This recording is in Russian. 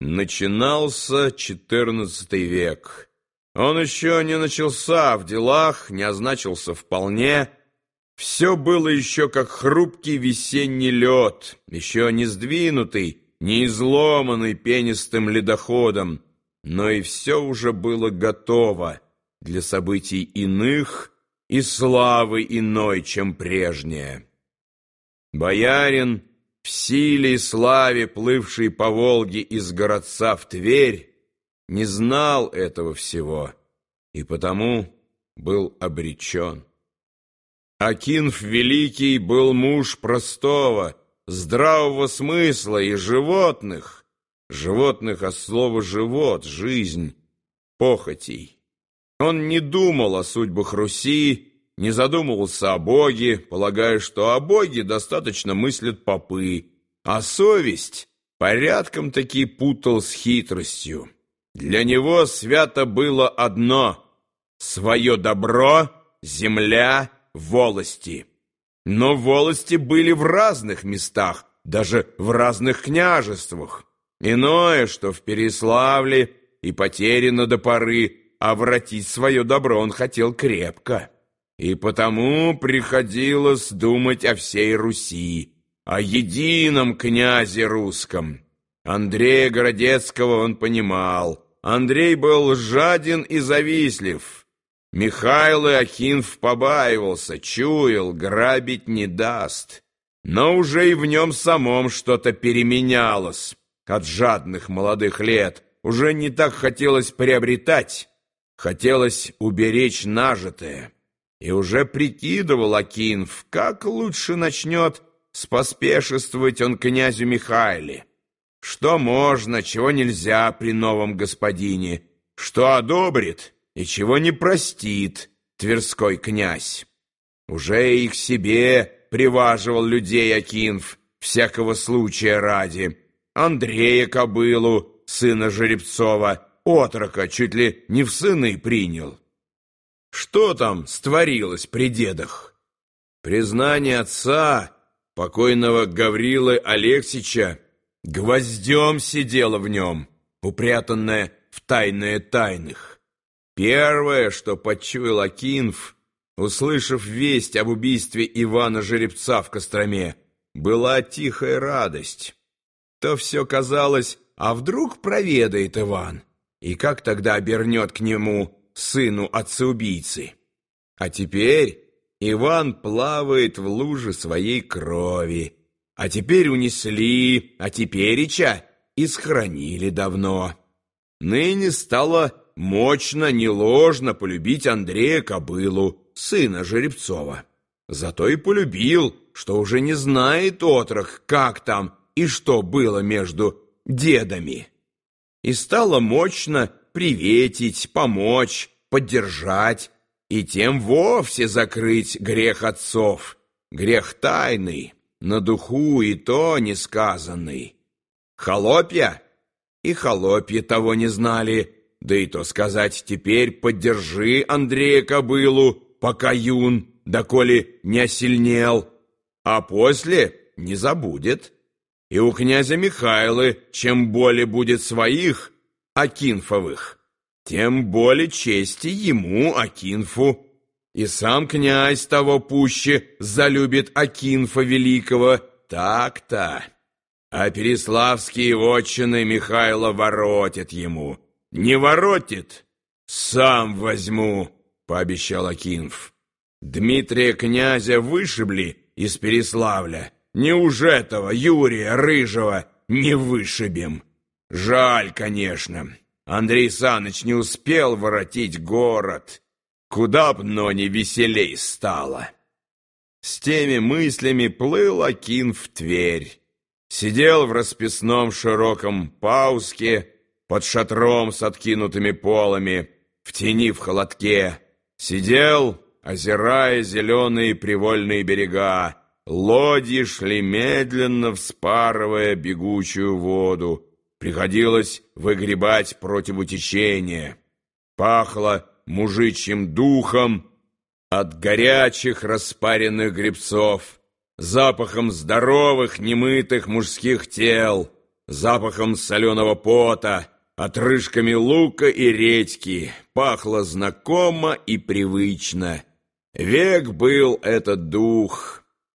Начинался четырнадцатый век. Он еще не начался в делах, не означился вполне. Все было еще как хрупкий весенний лед, еще не сдвинутый, не изломанный пенистым ледоходом, но и все уже было готово для событий иных и славы иной, чем прежняя. Боярин, в силе и славе, плывший по Волге из городца в Тверь, не знал этого всего и потому был обречен. Акинф Великий был муж простого, здравого смысла и животных, животных от слова «живот», жизнь, похотей. Он не думал о судьбах Руси, не задумывался о Боге, полагая, что о Боге достаточно мыслят попы, а совесть порядком таки путал с хитростью. Для него свято было одно — свое добро, земля, волости. Но волости были в разных местах, даже в разных княжествах. Иное, что в Переславле и потеряно до поры, а вратить свое добро он хотел крепко. И потому приходилось думать о всей Руси, о едином князе русском. Андрея Городецкого он понимал. Андрей был жаден и завистлив. Михаил Иохинф побаивался, чуял, грабить не даст. Но уже и в нем самом что-то переменялось от жадных молодых лет. Уже не так хотелось приобретать, хотелось уберечь нажитое. И уже прикидывал Акинф, как лучше начнет споспешествовать он князю Михаиле. Что можно, чего нельзя при новом господине, что одобрит — и чего не простит Тверской князь. Уже их себе приваживал людей Акинф, всякого случая ради. Андрея Кобылу, сына Жеребцова, отрока чуть ли не в сыны принял. Что там створилось при дедах? Признание отца, покойного Гаврилы Алексича, гвоздем сидело в нем, упрятанное в тайное тайных. Первое, что почуял Акинф, услышав весть об убийстве Ивана Жеребца в Костроме, была тихая радость. То все казалось, а вдруг проведает Иван, и как тогда обернет к нему сыну отца-убийцы? А теперь Иван плавает в луже своей крови, а теперь унесли, а тепереча и схоронили давно. Ныне стало мощно, не ложно полюбить Андрея Кобылу, сына Жеребцова. Зато и полюбил, что уже не знает отрок, как там и что было между дедами. И стало мощно приветить, помочь, поддержать, и тем вовсе закрыть грех отцов, грех тайный, на духу и то несказанный. Холопья и холопья того не знали, да и то сказать, теперь поддержи Андрея Кобылу, пока юн, доколе не осильнел, а после не забудет. И у князя Михайлы чем более будет своих, Акинфовых, тем более чести ему, Акинфу. И сам князь того пуще залюбит Акинфа Великого, так-то. А переславские вотчины Михайло воротят ему, не воротит, сам возьму, пообещал Акинф. Дмитрия князя вышибли из Переславля. Неуж этого Юрия Рыжего не вышибем? Жаль, конечно. Андрей Саныч не успел воротить город. Куда б, но не веселей стало. С теми мыслями плыл Акин в Тверь. Сидел в расписном широком пауске, под шатром с откинутыми полами, в тени в холодке, сидел, озирая зеленые привольные берега. Лодьи шли медленно, вспарывая бегучую воду. Приходилось выгребать против течения. Пахло мужичьим духом от горячих распаренных гребцов, запахом здоровых немытых мужских тел — запахом соленого пота, отрыжками лука и редьки, пахло знакомо и привычно. Век был этот дух,